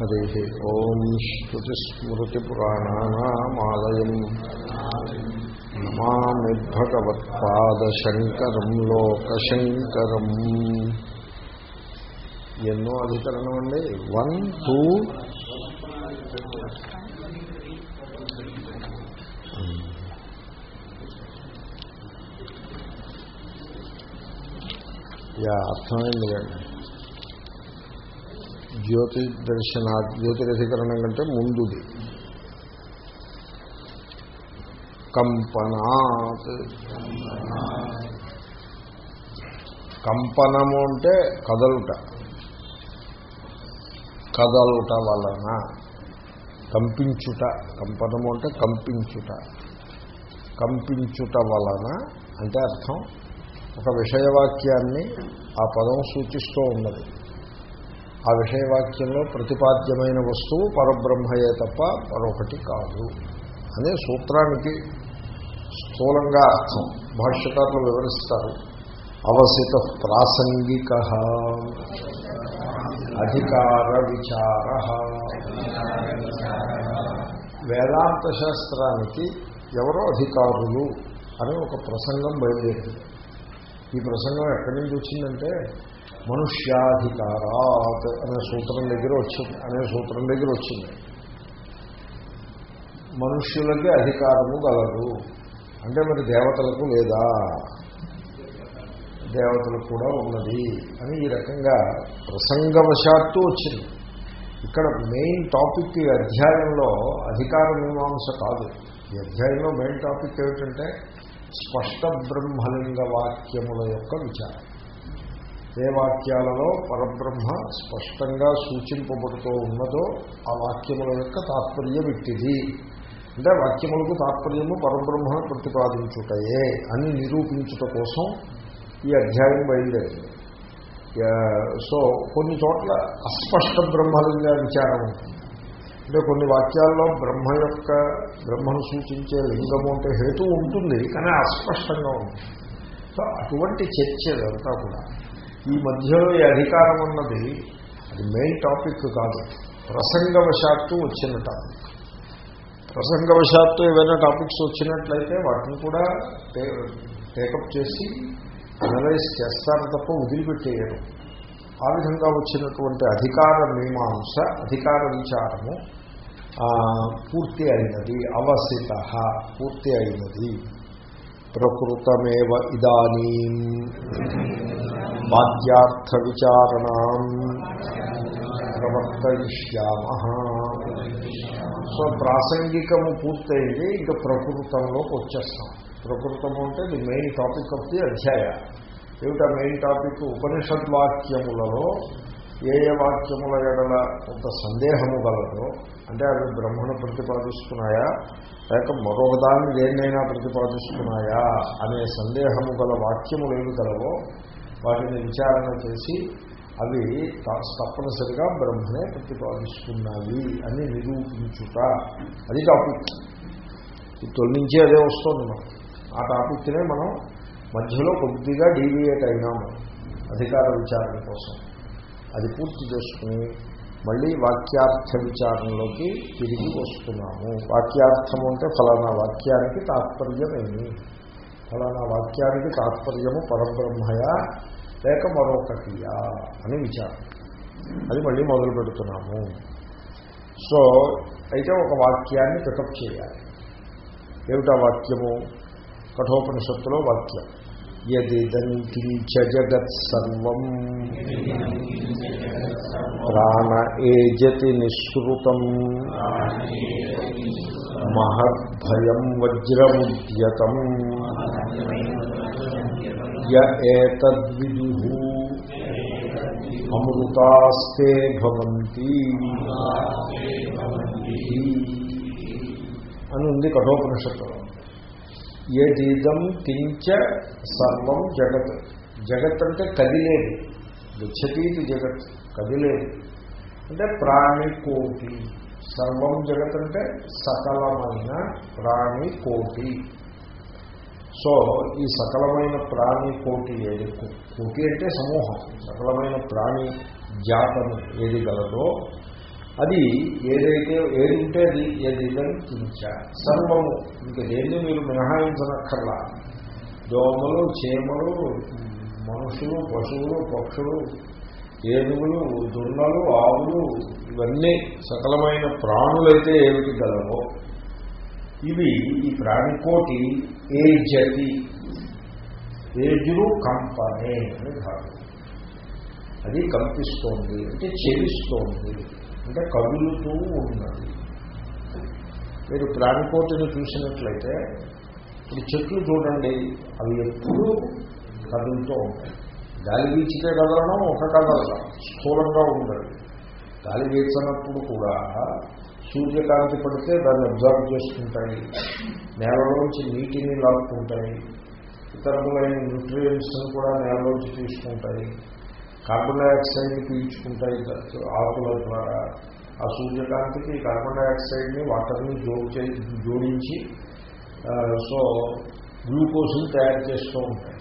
హరి ఓం శ్రుతిస్మృతిపురాణానామాలయం నమామి భగవత్పాదశంకరం లోకశంకరం ఎన్నో అధికరణం అండి వన్ టూ. యా అర్థమైంది కండి జ్యోతి దర్శన జ్యోతిరధికరణం కంటే ముందుది. కంపనాత్. కంపనము అంటే కదలుట. కదలుట వలన కంపించుట. కంపనము అంటే కంపించుట. కంపించుట వలన అంటే అర్థం ఒక విషయవాక్యాన్ని ఆ పదం సూచిస్తూ ఉన్నది. ఆ విషయవాక్యంలో ప్రతిపాద్యమైన వస్తువు పరబ్రహ్మయే తప్ప మరొకటి కాదు అనే సూత్రానికి స్థూలంగా అర్థం భాష్యకారులు వివరిస్తారు. అవసిత ప్రాసంగిక అధికార విచార వేదాంత శాస్త్రానికి ఎవరో అధికారులు అని ఒక ప్రసంగం బయలుదేరింది. ఈ ప్రసంగం ఎక్కడి నుంచి వచ్చిందంటే మనుష్యాధికారాత్ అనే సూత్రం దగ్గర వచ్చింది అనే సూత్రం దగ్గర వచ్చింది. మనుష్యులకి అధికారము గలదు. అంటే మరి దేవతలకు లేదా? దేవతలకు కూడా ఉన్నది అని ఈ రకంగా ప్రసంగవశాత్తు వచ్చింది. ఇక్కడ మెయిన్ టాపిక్ ఈ అధ్యాయంలో అధికార మీమాంస కాదు. ఈ అధ్యాయంలో మెయిన్ టాపిక్ ఏమిటంటే స్పష్ట బ్రహ్మలింగ వాక్యముల యొక్క విచారం. ఏ వాక్యాలలో పరబ్రహ్మ స్పష్టంగా సూచింపబడుతూ ఉన్నదో ఆ వాక్యముల యొక్క తాత్పర్యం ఇట్టిది అంటే వాక్యములకు తాత్పర్యము పరబ్రహ్మ ప్రతిపాదించుటయే అని నిరూపించుట కోసం ఈ అధ్యాయం బయలుదేరింది. సో కొన్ని చోట్ల అస్పష్ట బ్రహ్మలింగా విచారం ఉంటుంది అంటే కొన్ని వాక్యాల్లో బ్రహ్మ యొక్క బ్రహ్మను సూచించే లింగము అంటే హేతు ఉంటుంది కానీ అస్పష్టంగా ఉంటుంది సో అటువంటి చర్చ ఇదంతా కూడా. ఈ మధ్యలో ఈ అధికారం అన్నది అది మెయిన్ టాపిక్ కాదు. ప్రసంగవశాత్తు వచ్చిన టాపిక్ ప్రసంగవశాత్తు ఏవైనా టాపిక్స్ వచ్చినట్లయితే వాటిని కూడా టేకప్ చేసి అనలైజ్ చేస్తారు తప్ప వదిలిపెట్టేయరు. ఆ విధంగా వచ్చినటువంటి అధికార మీమాంస అధికార విచారము పూర్తి అయినది. అవసిత పూర్తి అయినది. ప్రకృతమేవ ఇదానీ. వాద్యార్థ విచారణ ప్రవర్తయిష్యామ సో ప్రాసంగికము పూర్తయింది ఇంకా ప్రకృతంలోకి వచ్చేస్తాం. ప్రకృతము అంటే the main topic of the అధ్యాయ. ఏమిటా మెయిన్ టాపిక్ ఉపనిషద్వాక్యములలో ఏ ఏ వాక్యముల ఎడల కొంత సందేహము గలదో అంటే అవి బ్రహ్మను ప్రతిపాదిస్తున్నాయా? లేక మరొక దాన్ని దేన్నైనా ప్రతిపాదిస్తున్నాయా? అనే సందేహము గల వాక్యములు ఏమి గలవో వాటిని విచారణ చేసి అవి తప్పనిసరిగా బ్రహ్మనే ప్రతిపాదిస్తున్నాయి అని నిరూపించుట. అది టాపిక్ తొలి నుంచే అదే వస్తుంది మనం ఆ టాపిక్నే మనం మధ్యలో కొద్దిగా డీవియేట్ అయినాము అధికార విచారణ కోసం. అది పూర్తి చేసుకుని మళ్ళీ వాక్యార్థ విచారణలోకి తిరిగి వస్తున్నాము. వాక్యార్థము అంటే ఫలానా వాక్యానికి తాత్పర్యమేమి? ఫలానా వాక్యానికి తాత్పర్యము పరబ్రహ్మయా? లేక మరొకటియా అని విచారం. అది మళ్ళీ మొదలు పెడుతున్నాము. సో అయితే ఒక వాక్యాన్ని పికప్ చేయాలి. ఏమిటా వాక్యము? కఠోపనిషత్తులో వాక్యం. యదిదంకించ జగత్ సర్వం ప్రాణ ఏజతి నిశ్రుతం. మహద్భయం వజ్రముద్యతం. ఏతద్విదు అమృతాస్తే భవంతి. అని ఉంది కఠోపనిషత్తులో ఏదీదం కించ సర్వం జగత్. జగత్ అంటే కదిలేదు. గచ్చతీతి జగత్ కదిలేదు. అంటే ప్రాణి కోటి. సర్వం జగత్ అంటే సకలమైన ప్రాణి కోటి. సో ఈ సకలమైన ప్రాణి కోటి ఏది? కోటి అంటే సమూహం. సకలమైన ప్రాణి జాతము ఏది గలదో అది ఏదైతే ఏది ఉంటే అది ఏదైతే కించ సర్వము. ఇంకా దేన్ని మీరు మినహాయించనక్కర్లా. దోమలు చీమలు మనుషులు పశువులు పక్షులు ఏనుగులు దున్నలు ఆవులు ఇవన్నీ సకలమైన ప్రాణులైతే ఏమిటి గలవో? ఇవి ఈ ప్రాణికోటి ఏజతి. ఏజులు కంపనే అని భావం అది కంపిస్తోంది అంటే చెవిస్తోంది అంటే కదులుతూ ఉన్నది. మీరు ప్రాణికోటిని చూసినట్లయితే ఇప్పుడు చెట్లు చూడండి అవి ఎప్పుడూ కదులుతూ ఉంటాయి. గాలి వీచితే కదలడం ఒక కదలడం స్థూలంగా ఉండదు. గాలి వీచనప్పుడు కూడా సూర్యకాంతి పడితే దాన్ని అబ్జర్వ్ చేసుకుంటాయి నేలలోంచి నీటిని లాక్కుంటాయి ఇతరములైన న్యూట్రియంట్స్ని కూడా నేలలోంచి తీసుకుంటాయి కార్బన్ డైఆక్సైడ్ని పీల్చుకుంటాయి ఆకుల ద్వారా ఆ సూర్యకాంతికి కార్బన్ డైఆక్సైడ్ని వాటర్ని జోడి జోడించి సో గ్లూకోజ్ని తయారు చేస్తూ ఉంటాయి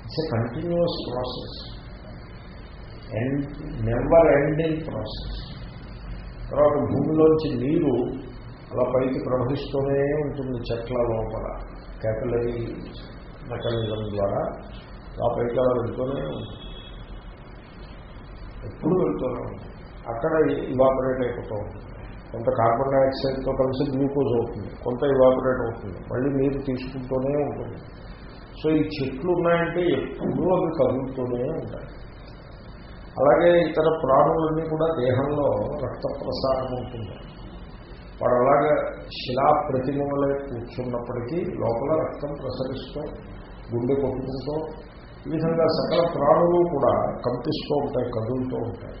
it's a continuous process and never ending process తర్వాత భూమిలోంచి నీరు అలా పైకి ప్రవహిస్తూనే ఉంటుంది చెట్ల లోపల. క్యాపిలరీ మెకానిజం ద్వారా ఆ పైకి అలా వెళ్తూనే ఉంటుంది. ఎప్పుడు వెళ్తూనే ఉంటుంది. అక్కడ ఇవాపరేట్ అయిపోతూ ఉంటుంది. కొంత కార్బన్ డైఆక్సైడ్తో కలిసి గ్లూకోజ్ అవుతుంది. కొంత ఇవాపరేట్ అవుతుంది. మళ్ళీ నీరు తీసుకుంటూనే ఉంటుంది. సో ఈ చెట్లు ఉన్నాయంటే ఎప్పుడూ అవి కదులుతూనే ఉంటాయి. అలాగే ఇతర ప్రాణులన్నీ కూడా దేహంలో రక్త ప్రసారం ఉంటుంది. వాడు అలాగే శిలా ప్రతిమలే కూర్చున్నప్పటికీ లోపల రక్తం ప్రసరిస్తూ గుండె కొట్టుకుంటూ ఈ విధంగా సకల ప్రాణులు కూడా కంపిస్తూ ఉంటాయి కదులుతూ ఉంటాయి.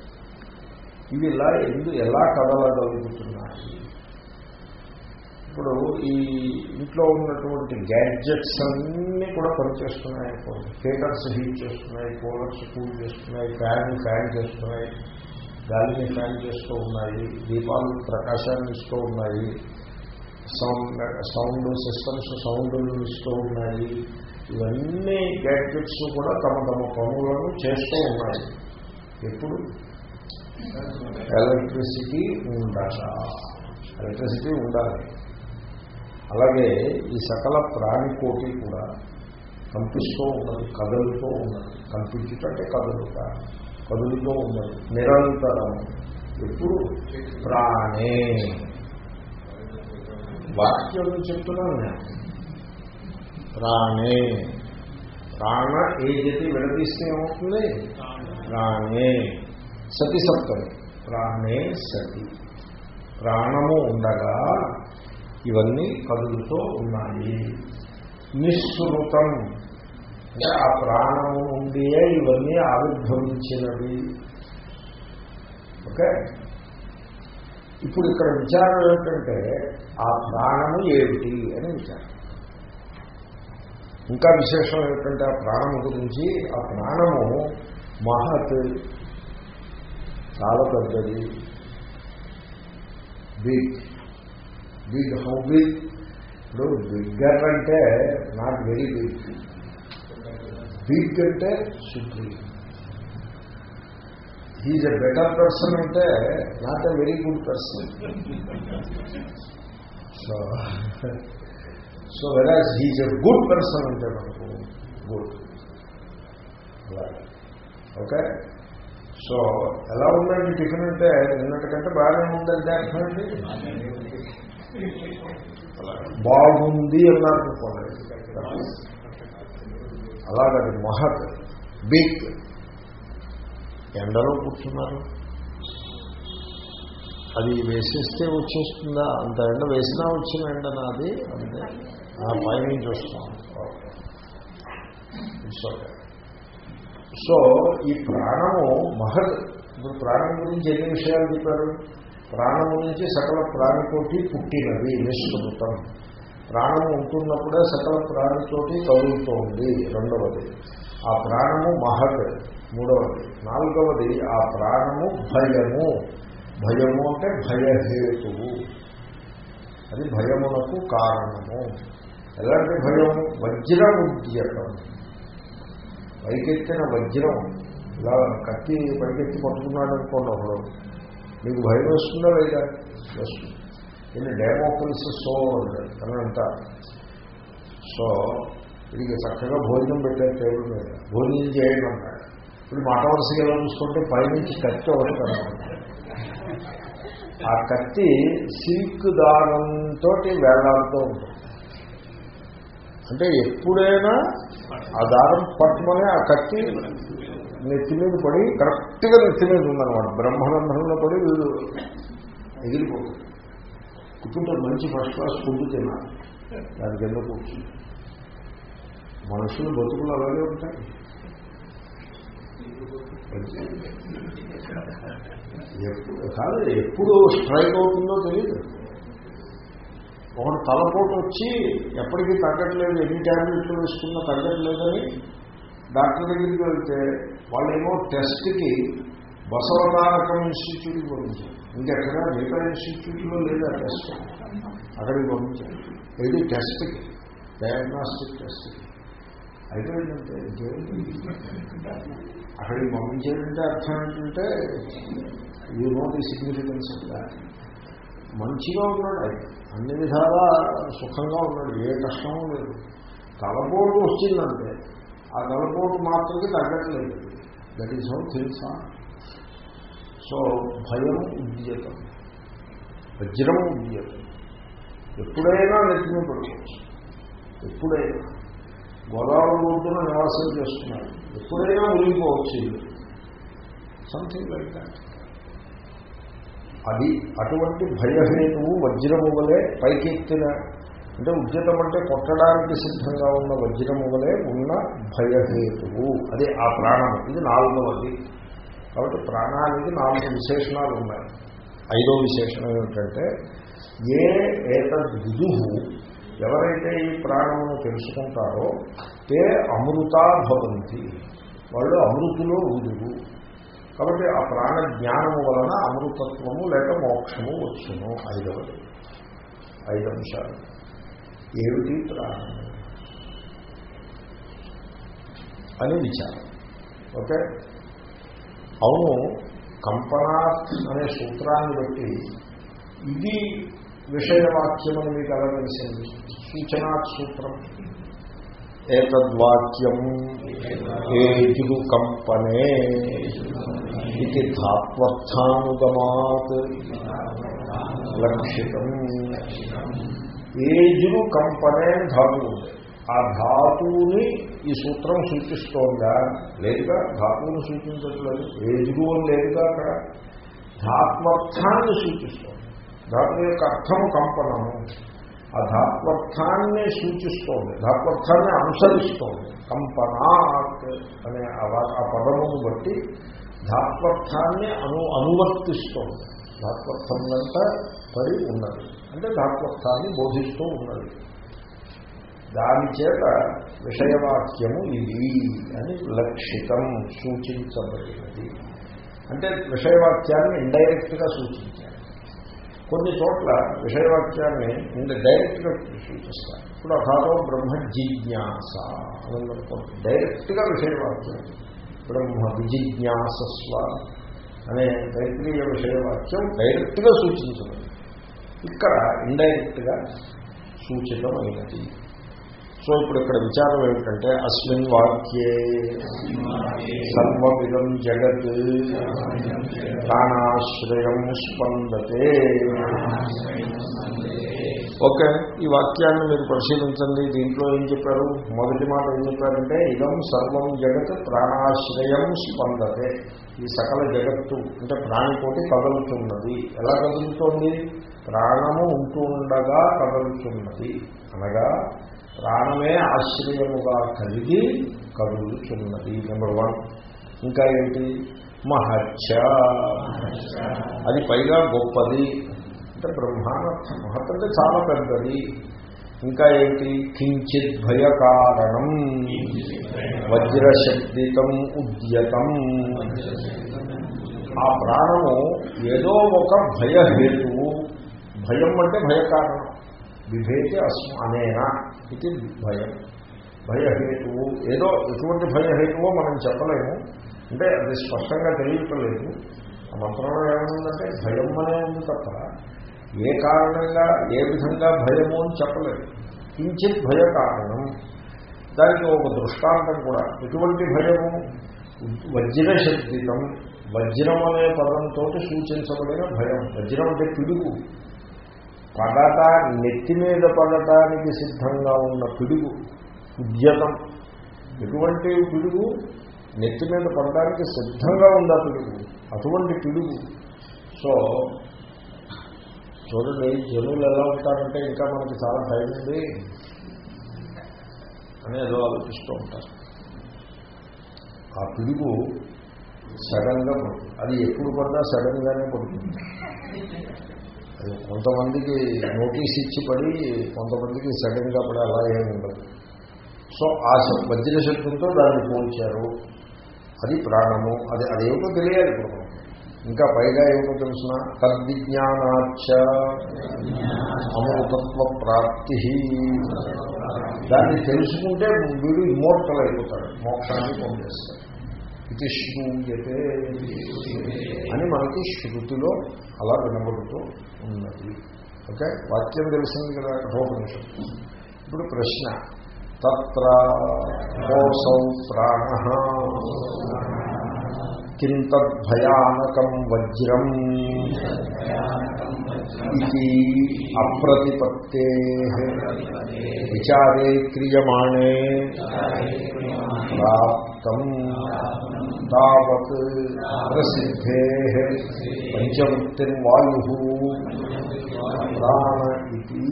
ఇవి ఇలా ఎందు ఎలా కదలగలుగుతున్నాయి ఇప్పుడు ఈ ఇంట్లో ఉన్నటువంటి గ్యాడ్జెట్స్ అన్నీ కూడా పనిచేస్తున్నాయి. హీటర్స్ హీట్ చేస్తున్నాయి కూలర్స్ కూల్ చేస్తున్నాయి ఫ్యాన్ ఫ్యాన్ చేస్తున్నాయి గాలిని ఫ్యాన్ చేస్తూ ఉన్నాయి దీపాలు ప్రకాశాన్ని ఇస్తూ ఉన్నాయి సౌండ్ సౌండ్ సిస్టమ్స్ సౌండ్లు ఇస్తూ ఉన్నాయి. ఇవన్నీ గ్యాడ్జెట్స్ కూడా తమ తమ పనులను చేస్తూ ఉన్నాయి. ఎప్పుడు? ఎలక్ట్రిసిటీ ఉండాలి? ఎలక్ట్రిసిటీ ఉండాలి. అలాగే ఈ సకల ప్రాణికోటి కూడా కంపిస్తూ ఉన్నది కదులుతూ ఉన్నది. కంపించుటంటే కదులుట కదులుతూ ఉన్నది. నిరంతరం ఎప్పుడు? ప్రాణే. వాక్యం చెప్తున్నాను నేను. ప్రాణే. ప్రాణ ఏదైతే విడదీస్తే ఏమవుతుంది? ప్రాణే. సతి సప్తమి ప్రాణే సతి. ప్రాణము ఉండగా ఇవన్నీ కదులుతూ ఉన్నాయి. నిశ్రుతం. అంటే ఆ ప్రాణము నుండియే ఇవన్నీ ఆవిర్భవించినవి. ఓకే? ఇప్పుడు ఇక్కడ విచారం ఏమిటంటే ఆ ప్రాణము ఏమిటి అని విచారం. ఇంకా విశేషం ఏమిటంటే ఆ ప్రాణము గురించి ఆ ప్రాణము మహత్ చాలా పెద్దది. బిగ్ బిగ్ హౌ బిగ్ ఇప్పుడు బిగ్గర్ అంటే నాట్ వెరీ బిగ్ బిగ్ అంటే supreme. He's a better person అంటే not a very good person. So so whereas he's a good person అంటే మనకు గుడ్. ఓకే సో ఎలా ఉందండి టిఫిన్ అంటే? నిన్నటికంటే బాగానే ఉందంటే అర్థమండి బాగుంది అన్నారు అనుకోండి. అలాగది మహత్ బిగ్. ఎండలో కూర్చున్నారు. అది వేసేస్తే వచ్చేస్తుందా? అంత ఎండ వేసినా వచ్చిన ఎండ అది అంతే ఆ పైనుంచి వస్తాం. సో ఈ ప్రాణము మహత్ ఇప్పుడు ప్రాణం గురించి ఎన్ని విషయాలు చెప్పారు? ప్రాణము నుంచి సకల ప్రాణితోటి పుట్టినది నిశ్చితం ప్రాణము ఉంటున్నప్పుడే సకల ప్రాణితోటి కదులుతోంది రెండవది. ఆ ప్రాణము మహత్ మూడవది. నాలుగవది ఆ ప్రాణము భయము. భయము అంటే భయహేతువు. అది భయమునకు కారణము. ఎలాంటి భయము వజ్రముద్యతం పైకెత్తిన వజ్రం. ఇలా కత్తి పైకెత్తి పట్టుకున్నాడు అనుకోండి ఒకడు. మీకు భయం వస్తుందా లేదా? వస్తుంది. దీన్ని డెమోక్రసీ సో అని అంటారు. సో వీడికి చక్కగా భోజనం పెట్టారు టేబుల్ మీద భోజనం చేయండి అన్నాడు ఇప్పుడు మాట వరుసగా ఎలా చూసుకుంటే పైనుంచి కత్తి ఒకటి కనబడుతుంది. ఆ కత్తి సిల్క్ దారంతో వేలాడుతూ ఉంటుంది. అంటే ఎప్పుడైనా ఆ దారం పట్టుమని ఆ కత్తి నెత్తి మీద పడి కరెక్ట్గా నెత్తి మీద ఉందన్నమాట. బ్రహ్మరంధ్రంలో పడి వీడు ఎగిరిపోతుంది కూర్చుంటే మంచి ఫస్ట్ క్లాస్ ఫుడ్ తినాలి దాని కింద కూర్చుంది మనుషులు బతుకులు అలాగే ఉంటాయి. ఎప్పుడు కాదు ఎప్పుడు స్ట్రైక్ అవుతుందో తెలియదు ఒకటి తలపోటు వచ్చి ఎప్పటికీ తగ్గట్లేదు ఎన్ని ట్యాబ్లెట్లు వేసుకున్నా తగ్గట్లేదని డాక్టర్ దగ్గరికి వెళ్తే వాళ్ళేమో టెస్ట్కి బసవతారకం ఇన్స్టిట్యూట్కి పంపించారు. ఇంకెక్కడ? మిగతా ఇన్స్టిట్యూట్లో లేదా టెస్ట్? అక్కడికి పంపించారు. ఇది టెస్ట్కి? డయాగ్నాస్టిక్ టెస్ట్కి అయిపోయిందంటే అక్కడికి పంపించారంటే అర్థం ఏంటంటే you know the significance of that మంచిగా ఉన్నాడు ఆయన. అన్ని విధాలా సుఖంగా ఉన్నాడు. ఏ కష్టమూ లేదు. తలపోటు వచ్చిందంటే ఆ తలపోటు మాత్రమే తగ్గట్లేదు. That is how things so భయం ఉద్యతం. వజ్రం ఉద్యతం. ఎప్పుడైనా నెత్తిన పడుకోవచ్చు ఎప్పుడైనా. గోదావరి రోడ్డున నివాసం చేస్తున్నారు. ఎప్పుడైనా మునిగిపోవచ్చు. సంథింగ్ లైక్ దాట్ అది అటువంటి భయహేతువు వజ్రము వలె పైకెత్తిన అంటే ఉద్యతం అంటే కొట్టడానికి సిద్ధంగా ఉన్న వజ్రము వలె ఉన్న భయహేతువు. అదే ఆ ప్రాణం. ఇది నాలుగవది. కాబట్టి ప్రాణానికి నాలుగు విశేషణాలు ఉన్నాయి. ఐదో విశేషణం ఏమిటంటే ఏ ఏతద్విదు ఎవరైతే ఈ ప్రాణమును తెలుసుకుంటారో తే అమృతా భవంతి. వాళ్ళు అమృతులో ఊదురు కాబట్టి ఆ ప్రాణ జ్ఞానము వలన అమృతత్వము లేక మోక్షము వచ్చును. ఐదవది. ఐదు అంశాలు ఏమిటి ప్రాణం అని విచారం. ఓకే? అవును కంపనా అనే సూత్రాన్ని బట్టి ఇది విషయవాక్యం అని మీకు ఎలా తెలిసింది? సూచనా సూత్రం. ఏతద్వాక్యం ఏజుడు కంపనే ఇది ధాత్వర్థానుగమాత్. లక్షితం. ఏజులు కంపనే అని ధాతువు ఉంది. ఆ ధాతువుని ఈ సూత్రం సూచిస్తోందా? లేదుగా ధాతువుని సూచించట్లేదు. ఏజులు అని లేదుగా అక్కడ. ధాత్మర్థాన్ని సూచిస్తోంది. ధాతు యొక్క అర్థము కంపనము. ఆ ధాత్మర్థాన్ని సూచిస్తోంది. ధాత్మర్థాన్ని అనుసరిస్తోంది. కంపనాత్ అనే ఆ పదమును బట్టి ధాత్మర్థాన్ని అను అనువర్తిస్తోంది. ధాత్వర్థంలంతా పడి ఉన్నది. అంటే ధాత్వర్థాన్ని బోధిస్తూ ఉన్నది. దాని చేత విషయవాక్యము ఇది అని లక్షితం సూచించబడినది. అంటే విషయవాక్యాన్ని ఇండైరెక్ట్గా సూచించాలి. కొన్ని చోట్ల విషయవాక్యాన్ని ఇంత డైరెక్ట్గా సూచిస్తారు. ఇప్పుడు అథాతో బ్రహ్మ జిజ్ఞాస అని డైరెక్ట్గా విషయవాక్యం. బ్రహ్మ విజిజ్ఞాసస్వ అనే తైత్రీయ విషయవాక్యం డైరెక్ట్గా సూచించడం ఇక్కడ ఇండైరెక్ట్గా సూచితమైనది సో ఇప్పుడు ఇక్కడ విచారం ఏమిటంటే అస్మిన్ వాక్యే సర్వమిదం జగత్ ప్రాణాశ్రయం స్పందతే. ఓకే ఈ వాక్యాన్ని మీరు పరిశీలించండి. దీంట్లో ఏం చెప్పారు? మొదటి మాట ఏం చెప్పారంటే ఇదం సర్వం జగత్ ప్రాణాశ్రయం స్పందతే. ఈ సకల జగత్తు అంటే ప్రాణికోటి కదులుతున్నది. ఎలా కదులుతోంది? ప్రాణము ఉంటుండగా కదులుతున్నది. అనగా ప్రాణమే ఆశ్రయముగా కలిగి కదులుతున్నది. నెంబర్ వన్ ఇంకా ఏంటి? మహచ్చ అది పైగా గొప్పది. అంటే బ్రహ్మానర్థం. మహత్ అంటే చాలా పెద్దది. ఇంకా ఏంటి? కించిత్ భయకారణం వజ్రశక్తితం ఉద్యతం. ఆ ప్రాణము ఏదో ఒక భయహేతువు. భయం అంటే భయకారణం. విభేతి అస్మ అనేనా? ఇది భయం. భయహేతువు. ఏదో ఎటువంటి భయహేతువో మనం చెప్పలేము. అంటే అది స్పష్టంగా తెలియట్లేదు. ఆ మంత్రంలో ఏమైందంటే భయం అనే ఉంది తప్ప. ఏ కారణంగా ఏ విధంగా భయము అని చెప్పలేదు. కించిత్ భయ కారణం. దానికి ఒక దృష్టాంతం కూడా ఎటువంటి భయము? వజ్ర శబ్దితం. వజ్రం అనే పదంతో సూచించబడిన భయం. వజ్రం అంటే పిడుగు. పడట నెత్తి మీద పడటానికి సిద్ధంగా ఉన్న పిడుగు ఉద్యతం. ఎటువంటి పిడుగు? నెత్తి మీద పడటానికి సిద్ధంగా ఉంది ఆ పిడుగు? అటువంటి పిడుగు. సో చూడండి జనులు ఎలా ఉంటారంటే ఇంకా మనకి చాలా టైం ఉంది అని ఏదో ఆలోచిస్తూ ఉంటారు. ఆ పిడుగు సడన్గా పడుతుంది అది ఎప్పుడు పడినా సడన్గానే పడుతుంది అది కొంతమందికి నోటీస్ ఇచ్చి పడి కొంతమందికి సడన్గా పడి అలా ఏమి ఉండదు. సో ఆ శ- దాన్ని పోల్చారు. అది ప్రాణము అది అదేమిటో తెలియాలి ఇప్పుడు ఇంకా పైగా ఏమిటో తెలుసిన? తద్విజ్ఞానాచ అమృతత్వ ప్రాప్తి. దాన్ని తెలుసుకుంటే వీడు ఇమోర్టల్ అయిపోతాడు. మోక్షాన్ని పొందేస్తాడు. ఇది శృంగతే అని మనకి శృతిలో అలా వినబడుతూ ఉన్నది. ఓకే? వాక్యం తెలిసింది కదా కఠోపనిషత్తు ఇప్పుడు ప్రశ్న. తత్ర ప్రాణ. ప్రాణ కింతద్భయానకం వజ్రం ఇది అప్రతిపత్తే విచారే క్రియమాణే ప్రాప్తం తావత్ ప్రసిద్ధే పంచవృత్తిర్వాయు ప్రాణ ఇది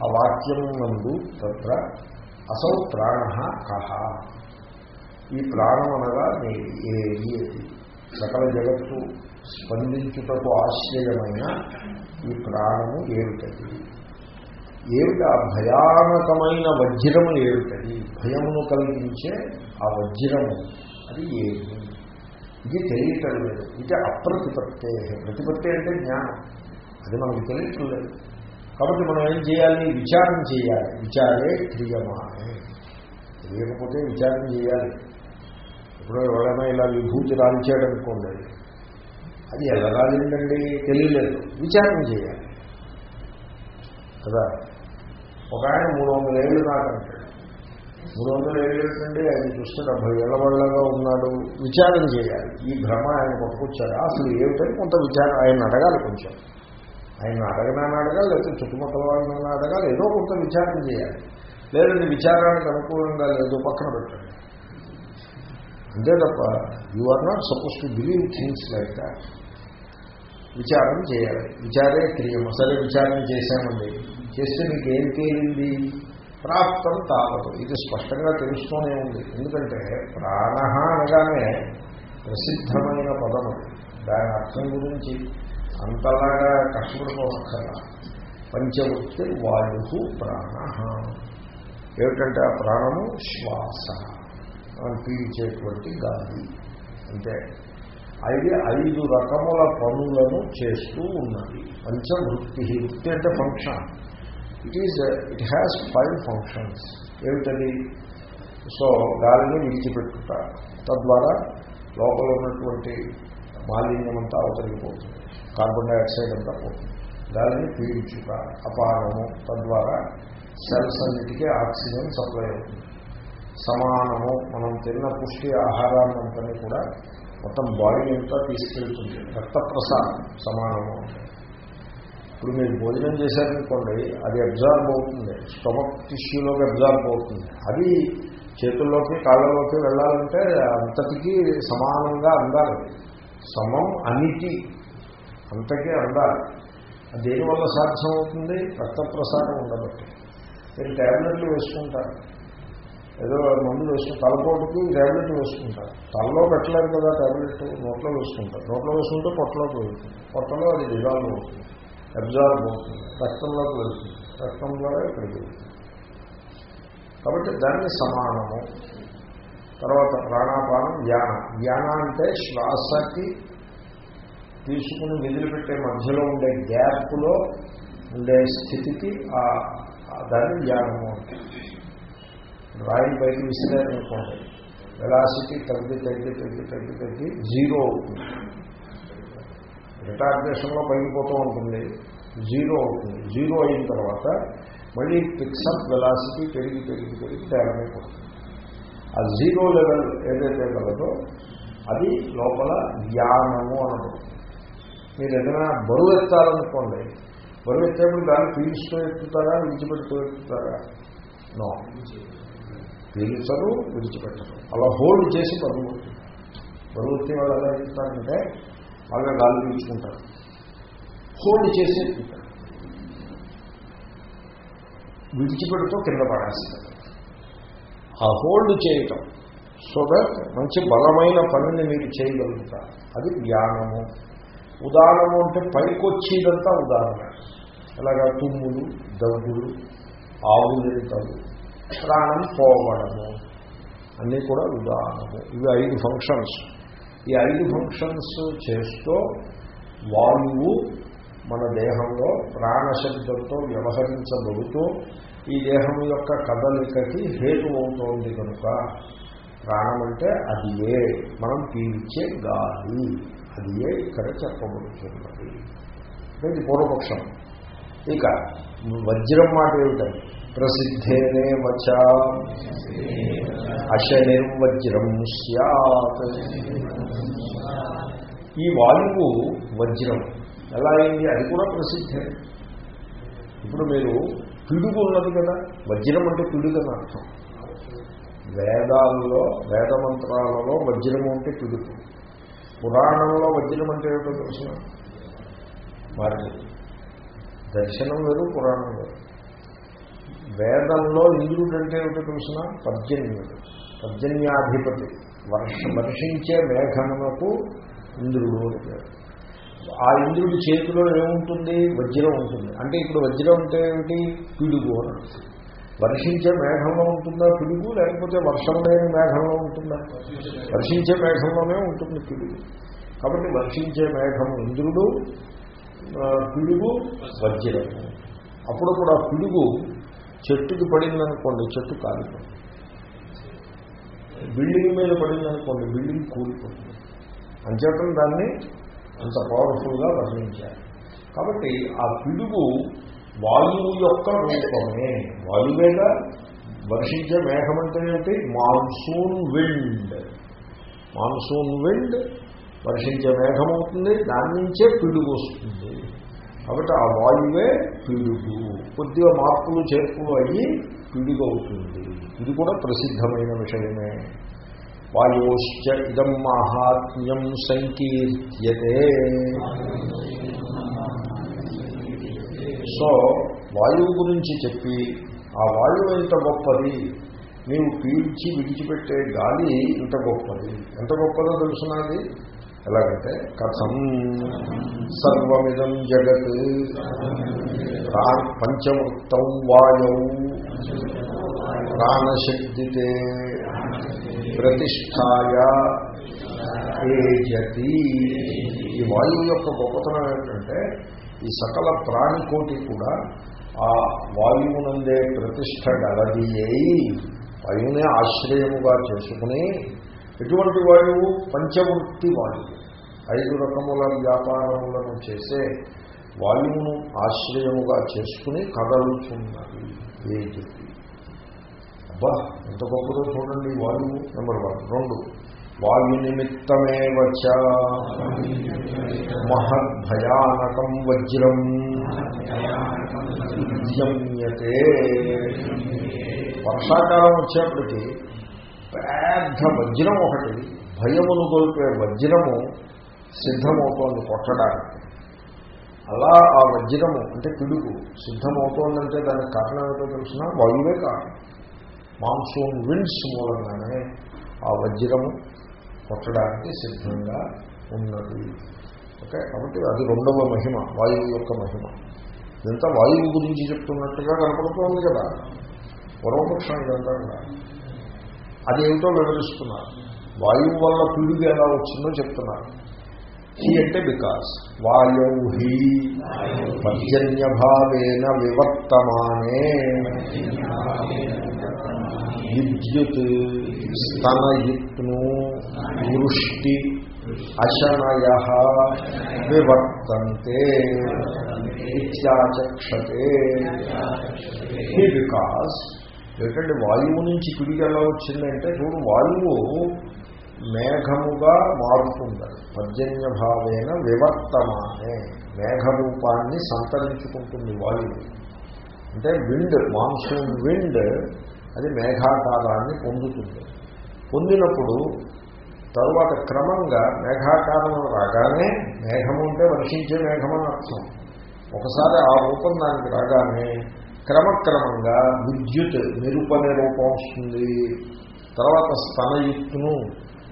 ఆ వాక్యం నందు తత్ర అసౌ ప్రాణ కహ ఈ ప్రాణం అనగా ఏది సకల జగత్తు స్పందించుటకు ఆశ్చర్యమైన ఈ ప్రాణము ఏమిటది? ఏమిటి ఆ భయానకమైన వజ్రము ఏమిటది? భయమును కలిగించే ఆ వజ్రము అది ఏమి? ఇది తెలియటం లేదు. ఇది అప్రతిపత్తే. ప్రతిపత్తి అంటే జ్ఞానం. అది మనకు తెలియటం లేదు. కాబట్టి మనం ఏం చేయాలి? విచారం చేయాలి. విచారే క్రియమానే. తెలియకపోతే విచారం చేయాలి. ఇప్పుడు ఎవరైనా ఇలా విభూతి రాల్చాడు అనుకోండి అది ఎలా రాలిందండి? తెలియలేదు. విచారం చేయాలి. కదా? ఒక ఆయన మూడు వందల ఏళ్ళు నాకంటాడు మూడు వందల ఏళ్ళు ఏంటంటే ఆయన చూస్తే డెబ్బై ఏళ్ళ వాళ్ళగా ఉన్నాడు. విచారణ చేయాలి. ఈ భ్రమ ఆయన పట్టుకొచ్చారు అసలు ఏమిటని కొంత విచారం ఆయన అడగాలి కొంచెం. ఆయన అడగనని అడగాలి లేకపోతే చుట్టుపక్కల వాళ్ళని అడగాలి ఏదో కొంత విచారణ చేయాలి. లేదండి విచారానికి అనుకూలంగా లేదో పక్కన పెట్టండి. అంతే తప్ప you are not supposed to believe things like that విచారం చేయాలి. విచారే క్రియం సరే విచారం చేశామండి. చేస్తే మీకు ఏం తేలింది? ప్రాప్తం తాపదు ఇది స్పష్టంగా తెలుస్తూనే ఉంది. ఎందుకంటే ప్రాణ అనగానే ప్రసిద్ధమైన పదం అది. దాని అర్థం గురించి అంతలాగా కష్టపడిపోవక్కర్లా. పంచవృత్తి వాయు ప్రాణ ఏమిటంటే ఆ ప్రాణము శ్వాస. మనం పీల్చేటువంటి గాలి. అంటే అది ఐదు రకముల పనులను చేస్తూ ఉన్నది. పంచవృత్తి వృత్తి అంటే function. It is it has five functions ఏమిటది? సో గాలిని విడిచిపెట్టుట. తద్వారా లోపల ఉన్నటువంటి మాలిన్యం అంతా అవతలిపోతుంది. కార్బన్ డైఆక్సైడ్ అంతా పోతుంది. గాలిని పీడించుట అపానము తద్వారా సెల్స్ అన్నిటికీ ఆక్సిజన్ సప్లై అవుతుంది. సమానము. మనం తిన్న పుష్టి ఆహారాన్నంతా కూడా మొత్తం బాడీ అంతా తీసుకెళ్తుంది. రక్త ప్రసారం సమానము ఇప్పుడు మీరు భోజనం చేశారనుకోండి అది అబ్జార్బ్ అవుతుంది. స్టమక్ టిష్యూలోకి అబ్జార్బ్ అవుతుంది. అది చేతుల్లోకి కాళ్ళలోకి వెళ్ళాలంటే అంతటికీ సమానంగా అందాలి. సమం అనిటి అంతకే అందాలి. దేనివల్ల సాధ్యం అవుతుంది రక్త ప్రసారం ఉండబట్టి. మీరు ట్యాబ్లెట్లు వేసుకుంటారు. ఏదో మందు వేసుకుని తలపోటుకి ట్యాబ్లెట్ వేసుకుంటారు. తలలో పెట్టలేరు కదా ట్యాబ్లెట్ నోట్లో వేసుకుంటారు. నోట్లో వేసుకుంటే పొట్టలోకి వెళ్తుంది పొట్టలో అది డిజాల్వ్ అవుతుంది అబ్జార్బ్ అవుతుంది రక్తంలోకి వెళ్తుంది. రక్తం ద్వారా ఇక్కడికి వెళ్తుంది. కాబట్టి దాన్ని సమానము. తర్వాత ప్రాణాపానం ధ్యాన ధ్యాన అంటే శ్వాసకి తీసుకుని వదిలిపెట్టే మధ్యలో ఉండే గ్యాప్లో ఉండే స్థితికి ఆ దాన్ని ధ్యానము అంటే రాయి బయట విసిరారనుకోండి వెలాసిటీ తగ్గి తగ్గి తగ్గి తగ్గి తగ్గి జీరో అవుతుంది. రిటార్డేషన్లో పగిలిపోతూ ఉంటుంది. జీరో అవుతుంది. జీరో అయిన తర్వాత మళ్ళీ పిక్సప్ వెలాసిటీ పెరిగి పెరిగి పెరిగి తేలమైపోతుంది ఆ జీరో లెవెల్ ఏదైతే కలదో అది లోపల జ్ఞానము అనడం మీరు ఏదైనా బరువు ఎత్తాలనుకోండి బరువు ఎత్తేప్పుడు దాన్ని పీల్చుతూ ఎత్తుతారా విడిచిపెడుతూ ఎత్తుతారా నో. పీల్చరు విడిచిపెట్టరు. అలా హోల్డ్ చేసి బరువు బరువు వాళ్ళు ఎలా ఎత్తుతారంటే బాగా గాలి పీల్చుకుంటారు. హోల్డ్ చేసి విడిచిపెడుతూ కింద పడేస్తారు. ఆ హోల్డ్ చేయటం. సో దట్ మంచి బలమైన పనిని మీరు చేయగలుగుతారు. అది జ్ఞానము. ఉదాహరణము అంటే పైకొచ్చేదంతా ఉదాహరణ. ఎలాగా తుమ్ములు దగ్గులు ఆవులు ఆవులింతలు ప్రాణం పోవడము. అన్నీ కూడా ఉదాహరణము ఇవి ఐదు ఫంక్షన్స్ ఈ ఐదు ఫంక్షన్స్ చేస్తూ వాయువు మన దేహంలో ప్రాణశబ్దంతో వ్యవహరించబడుతూ ఈ దేహం యొక్క కదలికకి హేతు అవుతోంది కనుక ప్రాణం అంటే అది ఏ? మనం పీల్చే గాలి. అది ఏ? ఇక్కడ చెప్పబడుతున్నది. ఇది పూర్వపక్షం? ఇక వజ్రం మాట ఏమిటండి ప్రసిద్ధేనే వచ అశనిర్వజ్రం సత్ ఈ వాయువు వజ్రం. ఎలా అయింది? అది కూడా ప్రసిద్ధే. ఇప్పుడు మీరు పిడుగు ఉన్నది కదా. వజ్రం అంటే పిడుగని అర్థం. వేదాల్లో వేదమంత్రాలలో వజ్రము అంటే పిడుగు. పురాణంలో వజ్రం అంటే ఏమిటో దర్శనం మరి దర్శనం వేరు పురాణం వేరు. వేదంలో ఇంద్రుడు అంటే ఏమిటో తెలిసిన? పర్జన్యుడు పర్జన్యాధిపతి వర్ష వర్షించే మేఘమునకు ఇంద్రుడు ఆ ఇంద్రుడి చేతిలో ఏముంటుంది? వజ్రం ఉంటుంది. అంటే ఇప్పుడు వజ్రం అంటే ఏమిటి? పిడుగు అని వర్షించే మేఘంలో ఉంటుందా పిడుగు? లేకపోతే వర్షం లేని మేఘంలో ఉంటుందా? వర్షించే మేఘంలోనే ఉంటుంది పిడుగు. కాబట్టి వర్షించే మేఘము ఇంద్రుడు పిడుగు వజ్రము అప్పుడప్పుడు ఆ పిడుగు చెట్టుకి పడిందనుకోండి చెట్టు కాలిపోతుంది బిల్డింగ్ మీద పడిందనుకోండి బిల్డింగ్ కూలిపోతుంది. అంచేతం దాన్ని అంత పవర్ఫుల్గా వర్ణించారు కాబట్టి ఆ పిడుగు వాయువు యొక్క రూపమే. వాయువేగా వర్షించే మేఘం అంటే ఏంటి? Monsoon wind. మాన్సూన్ విండ్ వర్షించే మేఘం అవుతుంది దాని నుంచే పిడుగు వస్తుంది. కాబట్టి ఆ వాయువే పిడుగు. కొద్దిగా మార్పులు చేర్పులు అయ్యి పిడుగు అవుతుంది ఇది కూడా ప్రసిద్ధమైన విషయమే. వాయోశ్చ ఇదం మాహాత్మ్యం సంకీర్త్యతే. సో వాయువు గురించి చెప్పి ఆ వాయువు ఎంత గొప్పది? నీవు పీల్చి విడిచిపెట్టే గాలి ఇంత గొప్పది. ఎంత గొప్పదో తెలుసున్నది ఎలాగంటే కథం సర్వమిదం జగత్ పంచవృత్తం వాయౌ ప్రాణశక్తితే ప్రతిష్టాయ ఏజతి. ఈ వాయువు యొక్క గొప్పతనం ఏంటంటే ఈ సకల ప్రాణికోటి కూడా ఆ వాయువునందే ప్రతిష్ట గలది అయి వాయువునే ఆశ్రయముగా చేసుకుని ఎటువంటి వాయువు? పంచవృత్తి వాయువు. ఐదు రకముల వ్యాపారములను చేసే వాయువును ఆశ్రయముగా చేసుకుని కదలుచున్నది. ఏ చెప్పి అబ్బా ఎంత గొప్పదో చూడండి. వాయువు నెంబర్ వన్. రెండు. వాయు నిమిత్తమే వచ్చ మహద్భయానకం వజ్రం. ఉద్యమ్యతే వర్షాకాలం వచ్చేప్పటికీ పెద్ద వజ్రం ఒకటి. భయమును గొల్పే వజ్రము సిద్ధమవుతోంది కొట్టడానికి. అలా ఆ వజ్రము అంటే పిడుగు సిద్ధమవుతోందంటే దానికి కారణం ఏమిటో తెలిసిన? వాయువే కారణం. మాన్సూన్ విండ్స్ మూలంగానే ఆ వజ్రము కొట్టడానికి సిద్ధంగా ఉన్నది. ఓకే? కాబట్టి అది రెండవ మహిమ వాయువు యొక్క మహిమ. ఇదంతా వాయువు గురించి చెప్తున్నట్టుగా కనపడుతోంది కదా. పూర్వపక్షం ఇదంతా అది అదేమిటో వివరిస్తున్నారు. వాయువు వల్ల పిడుగు ఎలా వచ్చిందో చెప్తున్నారు. హి అంటే బికాస్. వాయౌ హి. పర్జన్యభావేన వివర్తమానే. విద్యుత్ స్తనయిత్ను వృష్టి అశనయ వివర్తంతే ఇత్యాచక్షతే. He because. ఎందుకంటే వాయువు నుంచి పిడికి ఎలా వచ్చిందంటే చూడు వాయువు మేఘముగా మారుతుంది. పర్జన్య భావేన వివర్తమానే. మేఘరూపాన్ని సంతరించుకుంటుంది వాయువు. అంటే విండ్ మాన్సూన్ విండ్ అది మేఘాకారాన్ని పొందుతుంది. పొందినప్పుడు తరువాత క్రమంగా మేఘాకారం రాగానే మేఘము అంటే వర్షించే మేఘమని అర్థం. ఒకసారి ఆ రూపం దానికి రాగానే క్రమక్రమంగా విద్యుత్ నిరూపణ రూపం వస్తుంది. తర్వాత స్తనయుక్తును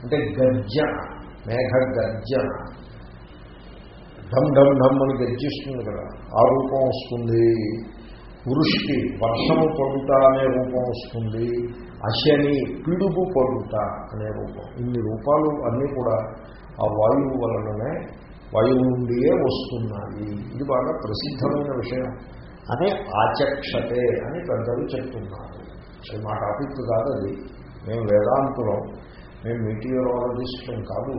అంటే గర్జన మేఘ గర్జన ఢమ్ ఢమ్ ఢమ్ అని గర్జిస్తుంది కదా ఆ రూపం వస్తుంది. వృష్టి వర్షము పడుట అనే రూపం వస్తుంది. అశని పిడుగు పడుట అనే రూపం. ఇన్ని రూపాలు అన్నీ కూడా ఆ వాయువు వలననే వాయువు నుండియే వస్తున్నాయి. ఇది బాగా ప్రసిద్ధమైన విషయం. అనే ఆచక్షతే అని పెద్దలు చెప్తున్నారు. అది మా టాపిక్ కాదు అది మేము వేదాంతులం మేము మీటియోరాలజిస్టులం కాదు.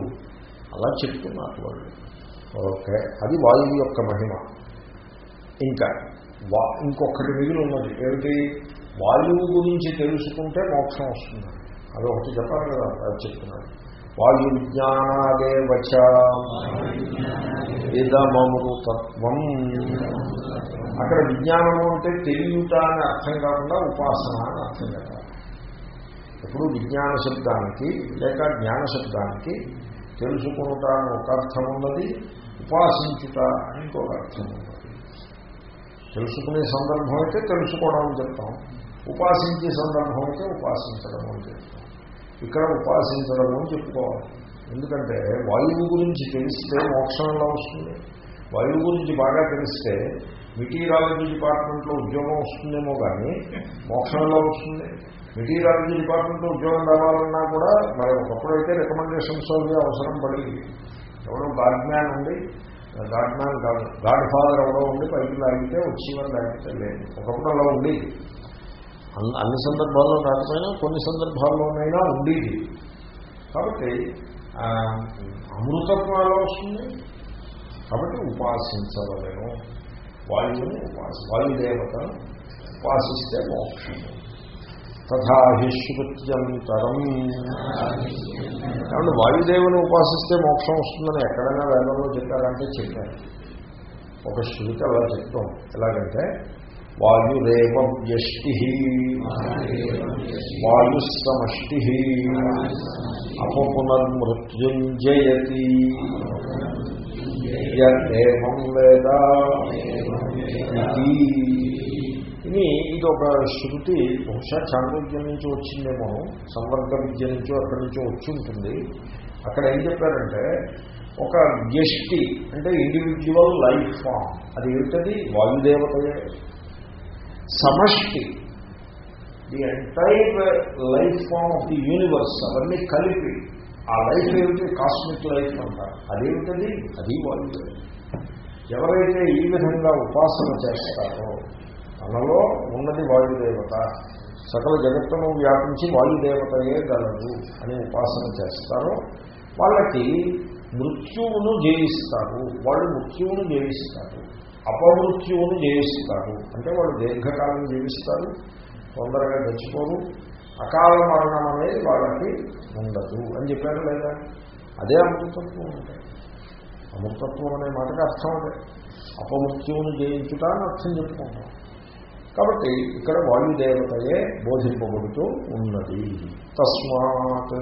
అలా చెప్తున్నారు వాళ్ళు. ఓకే అది వాయువు యొక్క మహిమ. ఇంకా వా ఇంకొకటి మిగిలి ఉన్నది. ఏమిటి? వాయువు గురించి తెలుసుకుంటే మోక్షం వస్తుంది. అది ఒకటి చెప్పాలి కదా అది చెప్తున్నాడు వాయు విజ్ఞానాదేవచ ఇదమృతత్వం అక్కడ విజ్ఞానము అంటే తెలియట అని అర్థం కాకుండా ఉపాసన అని అర్థం కదా. ఇప్పుడు విజ్ఞాన శబ్దానికి లేక జ్ఞాన శబ్దానికి తెలుసుకునుట అని ఒక అర్థం ఉన్నది ఉపాసించుట అని ఇంకొక అర్థం ఉన్నది. తెలుసుకునే సందర్భం అయితే తెలుసుకోవడం అని చెప్తాం. ఉపాసించే సందర్భం అయితే ఉపాసించడం అని చెప్తాం. ఇక్కడ ఉపాసించడం అని చెప్పుకోవాలి. ఎందుకంటే వాయువు గురించి తెలిస్తే మోక్షంలో వస్తుంది? వాయువు గురించి బాగా తెలిస్తే మెటీరియాలజీ డిపార్ట్మెంట్లో ఉద్యోగం వస్తుందేమో కానీ మోక్షంలో ఎలా వస్తుంది. మెటీరియాలజీ డిపార్ట్మెంట్లో ఉద్యోగం రావాలన్నా కూడా మరి ఒకప్పుడు అయితే రికమెండేషన్స్ అవి అవసరం పడింది ఎవరో గాడ్ మ్యాన్ ఉండి గాడ్ మ్యాన్ కాదు గాడ్ ఫాదర్ ఎవరో ఉండి పైకి లాగితే వచ్చేవారు లాగితే లేదు. ఒకప్పుడు అలా ఉండేది. అన్ని అన్ని సందర్భాల్లో కాకపోయినా కొన్ని సందర్భాల్లోనైనా ఉండేది. కాబట్టి అమృతత్వం ఎలా వస్తుంది. కాబట్టి ఉపాసించవలేము వాయువుని ఉపాసి వాయుదేవతను ఉపాసిస్తే మోక్షం. తథాహిశ్రుత్యంతరం కాబట్టి వాయుదేవుని ఉపాసిస్తే మోక్షం వస్తుందని ఎక్కడైనా వేదంలో చెప్పారంటే చెప్పారు. ఒక శృతి అలా చెప్తాం. ఎలాగంటే వాయురేవ వ్యష్టి. వాయుస్తమష్టి. అపపునర్మృత్యుంజయతి వేద. ఇది ఇది ఒక శృతి బహుశా చాంద్రోద్యం నుంచి వచ్చిందేమో సంవర్గ విద్య నుంచో అక్కడి నుంచో వచ్చి ఉంటుంది. అక్కడ ఏం చెప్పారంటే ఒక వ్యష్టి అంటే ఇండివిజువల్ లైఫ్ ఫామ్ అది ఏమిటది? వాయుదేవతయే. సమష్టి. The entire life form of the universe అవన్నీ కలిపి. ఆ లైఫ్ ఏమిటి? కాస్మిక్ లైఫ్ అంటారు. అదేమిటది? అది వాయుదేవత. ఎవరైతే ఈ విధంగా ఉపాసన చేస్తారో తనలో ఉన్నది వాయుదేవత. సకల జగత్తును వ్యాపించి వాయుదేవతయే గలదు అని ఉపాసన చేస్తారో వాళ్ళకి మృత్యువును జయిస్తారు వాళ్ళు మృత్యువును జయిస్తారు అపమృత్యువును జయిస్తారు అంటే వాళ్ళు దీర్ఘకాలం జీవిస్తారు. తొందరగా చచ్చిపోరు అకాల మరణం అనేది వాళ్ళకి ఉండదు. అని చెప్పారు లేదా? అదే అమృతత్వం ఉంటాయి అమృతత్వం అనే మాటకి అర్థం అదే. అపమృత్యువును జయించుట అని అర్థం చెప్పుకుంటాం. కాబట్టి ఇక్కడ వాయుదేవతయే బోధింపబడుతూ ఉన్నది. తస్మాత్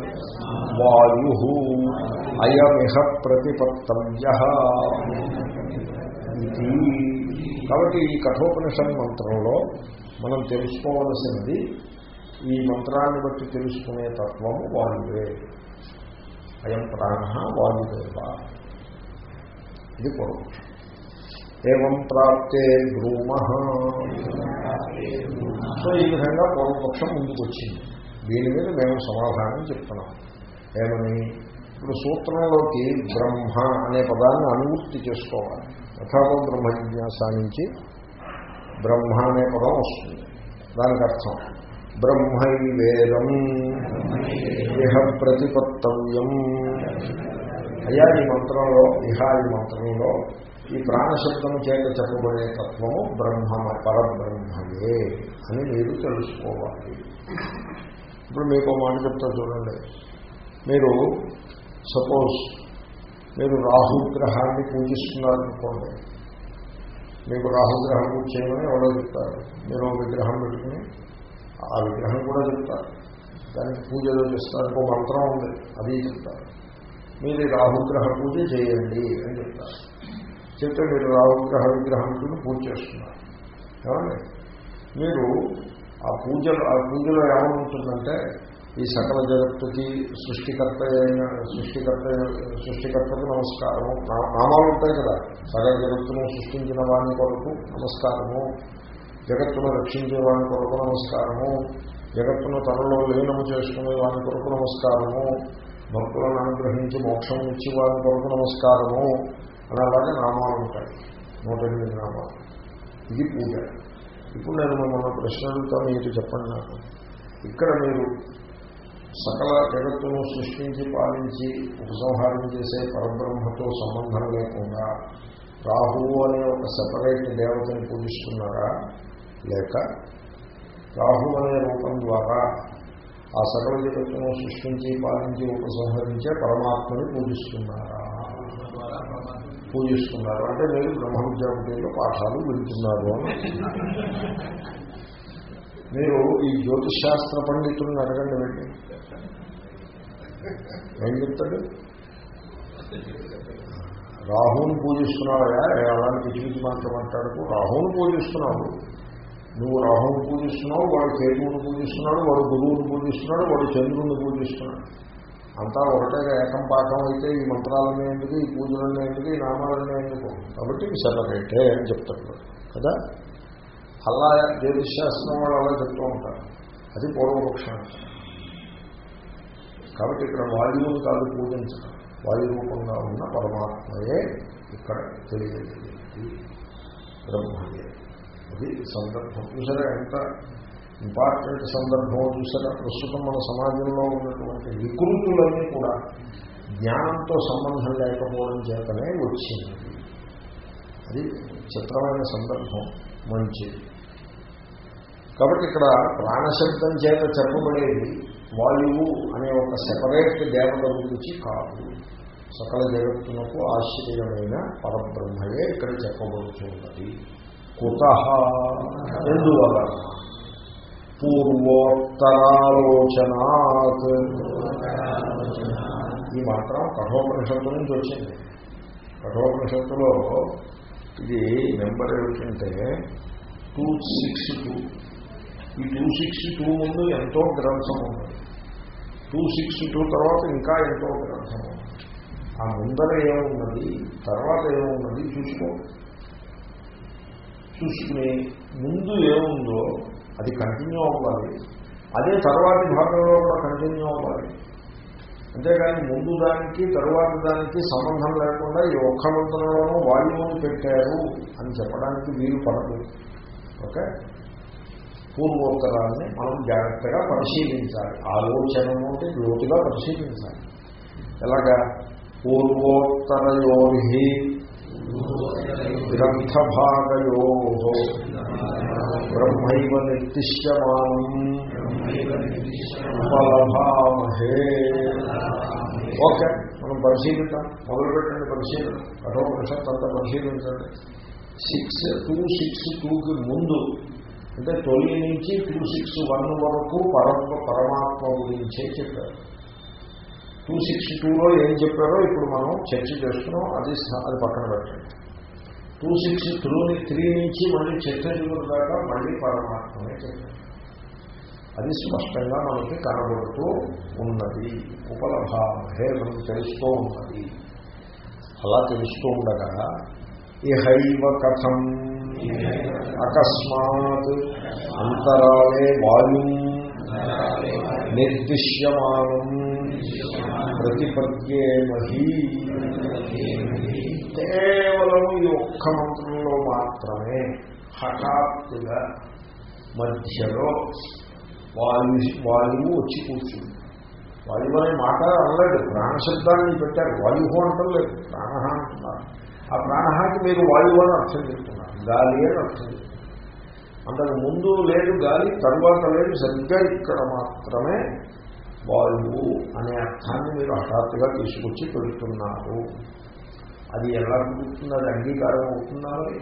వాయు అయమిహ ప్రతిపత్తవ్య ఇది. కాబట్టి ఈ కఠోపనిషత్ మంత్రంలో మనం తెలుసుకోవలసినది ఈ మంత్రాన్ని బట్టి తెలుసుకునే తత్వము వాయువే. అయం ప్రాణ వాయుదేవ. ఇది పూర్వపక్షం ఏం ప్రాప్తే భ్రూమ. సో ఈ విధంగా పూర్వపక్షం ముందుకొచ్చింది. దీని మీద మేము సమాధానం చెప్తున్నాం. ఏమని? ఇప్పుడు సూత్రంలోకి బ్రహ్మ అనే పదాన్ని అనువృత్తి చేసుకోవాలి. యథాతో బ్రహ్మ జిజ్ఞాస నుంచి బ్రహ్మ అనే పదం వస్తుంది. దానికి అర్థం. బ్రహ్మైవేదం. ఇహ ప్రతిపత్తవ్యం. అయ్యా ఈ మంత్రంలో ఇహ ఈ మంత్రంలో ఈ ప్రాణశబ్దం చేత చెప్పబడే తత్వము బ్రహ్మ పరబ్రహ్మయే అని మీరు తెలుసుకోవాలి. ఇప్పుడు మీకు మాట చెప్తా చూడండి. మీరు సపోజ్ మీరు రాహుగ్రహాన్ని పూజిస్తున్నారనుకోండి. మీకు రాహుగ్రహం పూజ చేయమని ఎవరో చెప్తారు. మీరు విగ్రహం పెట్టుకుని ఆ విగ్రహం కూడా చెప్తారు. దానికి పూజలో చేస్తారు ఇంకో మంత్రం ఉంది అది చెప్తారు. మీరు రాహుగ్రహ పూజ చేయండి అని చెప్తారు. చెప్తే మీరు రాహుగ్రహ విగ్రహంతో పూజ చేస్తున్నారు. ఏమండి? మీరు ఆ పూజలు ఆ పూజలో ఏమవుతుందంటే ఈ సకల జగత్తుకి సృష్టికర్త అయిన సృష్టికర్త సృష్టికర్తకు నమస్కారము. నామాలు ఉంటాయి కదా. సకల జగత్తును సృష్టించిన వాని కొరకు నమస్కారము. జగత్తును రక్షించే వాని కొరకు నమస్కారము. జగత్తును తనలో లీనము చేసుకునే వాని కొరకు నమస్కారము. భక్తులను అనుగ్రహించి మోక్షం ఇచ్చి వారి కొరకు నమస్కారము అని అలాగే నామాలు ఉంటాయి. నూట ఎనిమిది నామాలు. ఇది పూజ. ఇప్పుడు నేను మిమ్మల్ని ప్రశ్న అడుగుతాను మీరు చెప్పండి నాకు. ఇక్కడ మీరు సకల జగత్తును సృష్టించి పాలించి ఉపసంహారం చేసే పరబ్రహ్మతో సంబంధం లేకుండా రాహువు అనే ఒక సెపరేట్ దేవతని పూజిస్తున్నారా? లేక రాహు అనే రూపం ద్వారా ఆ సకల జగత్తును సృష్టించి పాలించి ఉపసంహరించే పరమాత్మని పూజిస్తున్నారా? పూజిస్తున్నారు? అంటే మీరు బ్రహ్మ విద్యాపతిలో పాఠాలు వింటున్నారు అని. మీరు ఈ జ్యోతిశాస్త్ర పండితులను అడగండి వెళ్ళి ఏం చెప్తాడు? రాహుని పూజిస్తున్నావా? అలాంటి పిచ్చి పిచ్చి మాత్రం మాట్లాడుతూ రాహుని పూజిస్తున్నావు. నువ్వు రాహుని పూజిస్తున్నావు వాడు కేతువుని పూజిస్తున్నాడు వాడు గురువుని పూజిస్తున్నాడు వాడు చంద్రుని పూజిస్తున్నాడు. అంతా ఒకటే ఏకం పాకం అయితే ఈ మంత్రాలనే ఎందుకు ఈ పూజలనే ఎందుకు ఈ నామాలనే ఎందుకు? కాబట్టి సెలబ్రేటే అని చెప్తాడు కదా? అలా జ్యోతిశాస్త్రం వాళ్ళు అలా చెప్తూ ఉంటారు. అది పూర్వపక్షం కాబట్టి ఇక్కడ వాయువుని కాదు పూజించడం. వాయురూపంగా ఉన్న పరమాత్మయే ఇక్కడ తెలియజేది బ్రహ్మయే. అది సందర్భం. చూసారా ఎంత ఇంపార్టెంట్ సందర్భం చూసారా? ప్రస్తుతం మన సమాజంలో ఉన్నటువంటి వికృతులన్నీ కూడా జ్ఞానంతో సంబంధం లేకపోవడం చేతనే వచ్చింది. అది చిత్రమైన సందర్భం మంచిది. కాబట్టి ఇక్కడ ప్రాణశబ్దం చేత చెప్పబడేది వాయువు అనే ఒక సెపరేట్ దేవత గురించి కాదు. సకల జగత్తునకు ఆశ్చర్యమైన పరబ్రహ్మయే ఇక్కడ చెప్పబడుతున్నది. కుత. ఎందువలన పూర్వోత్తరాలోచనాత్. ఈ మాత్రం కఠోపనిషత్తు నుంచి వచ్చింది. కఠోపనిషత్తులో ఇది నెంబర్ ఏమిటంటే టూ సిక్స్ టూ ఈ టూ సిక్స్ టూ ముందు ఎంతో గ్రంథం ఉంది. టూ సిక్స్ టూ తర్వాత ఇంకా ఎంతో గ్రంథం ఉంది. ఆ ముందర ఏమున్నది? తర్వాత ఏమున్నది? చూసుకో. చూసుకుని ముందు ఏముందో అది కంటిన్యూ అవ్వాలి. అదే తర్వాతి భాగంలో కూడా కంటిన్యూ అవ్వాలి. అంతేగాని ముందు దానికి తరువాత దానికి సంబంధం లేకుండా ఈ ఒక్క మంత్రంలోనూ వాయువుని పెట్టారు అని చెప్పడానికి వీలు పడదు. ఓకే? పూర్వోత్తరాన్ని మనం జాగ్రత్తగా పరిశీలించాలి. ఆలోచనము అంటే లోతుగా పరిశీలించాలి. ఎలాగా? పూర్వోత్తరయోహి గ్రంథభాగయో బ్రహ్మైవ నిర్దిశ్యమానం ఉపలభామహే ఓకే మనం పరిశీలిద్దాం. మొదలుపెట్టండి పరిశీలన. కఠోపనిషత్ అంతా పరిశీలించండి. సిక్స్ టూ సిక్స్ టూకి ముందు అంటే తొలి నుంచి టూ సిక్స్ వన్ వరకు పరత్వ పరమాత్మ గురించే చెప్పారు. టూ సిక్స్ టూలో ఏం చెప్పారో ఇప్పుడు మనం చర్చ చేస్తున్నాం. అది అది పక్కన పెట్టండి. టూ సిక్స్ త్రూ త్రీ నుంచి మళ్ళీ చర్చ దాకా మళ్ళీ పరమాత్మనే అది స్పష్టంగా మనకి కనబడుతూ ఉన్నది. ఉపలభావే మనకు తెలుస్తూ ఉన్నది. అలా తెలుస్తూ ఉండగా ఇహైవ కథం. అకస్మాత్ అంతరాలే వాయు నిర్దిశ్యమానం. ప్రతిపద్యేమహి. కేవలం ఈ ఒక్క మంత్రంలో మాత్రమే హఠాత్తుగా మధ్యలో వాయు వాయువు వచ్చి కూర్చుంది. వాయువు అనే మాట అనలేదు ప్రాణశబ్దాన్ని పెట్టారు. వాయువు అంటలేదు ప్రాణ అంటున్నారు. ఆ ప్రాణహాకి మీరు వాయువు అని అర్థం చెప్తున్నారు గాలి అని అర్థం చెప్తున్నారు. అంతకు ముందు లేదు గాలి తర్వాత లేదు సరిగ్గా ఇక్కడ మాత్రమే వాయువు అనే అర్థాన్ని మీరు హఠాత్తుగా తీసుకొచ్చి పెడుతున్నారు. అది ఎలా కుదురుతుంది అది అంగీకారం అవుతుందా మరి?